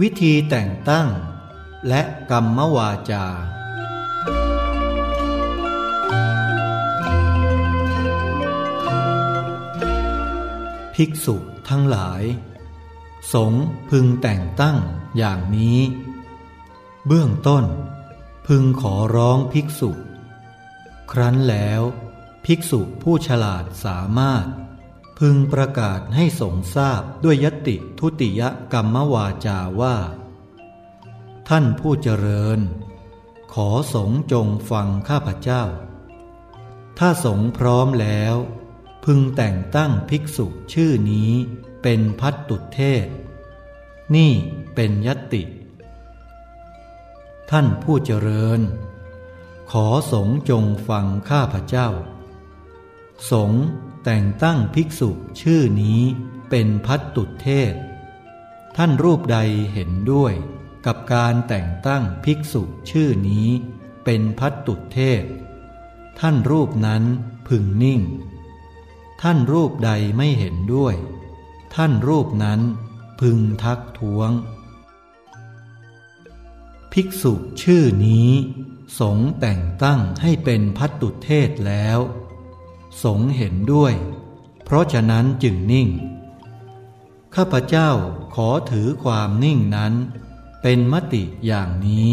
วิธีแต่งตั้ง และกรรมวาจา ภิกษุทั้งหลาย สงพึงแต่งตั้งอย่างนี้ เบื้องต้น พึงขอร้องภิกษุ ครั้นแล้ว ภิกษุผู้ฉลาดสามารถ พึงประกาศให้สงทราบด้วยยติทุติยกรรมวาจาว่า ท่านผู้เจริญ ขอสงจงฟังข้าพเจ้า ถ้าสงพร้อมแล้ว พึงแต่งตั้งภิกษุชื่อนี้เป็นพัตตุเทศ นี่เป็นยติ ท่านผู้เจริญ ขอสงจงฟังข้าพเจ้า สง แต่งตั้งภิกษุชื่อนี้เป็นพัตตุเทศ ท่านรูปใดเห็นด้วยกับการแต่งตั้งภิกษุชื่อนี้เป็นพัตตุเทศ ท่านรูปนั้นพึงนิ่ง ท่านรูปใดไม่เห็นด้วย ท่านรูปนั้นพึงทักท้วง ภิกษุชื่อนี้ สงแต่งตั้งให้เป็นพัตตุเทศแล้ว สงเห็นด้วย เพราะฉะนั้นจึงนิ่ง ข้าพเจ้าขอถือความนิ่งนั้น เป็นมติอย่างนี้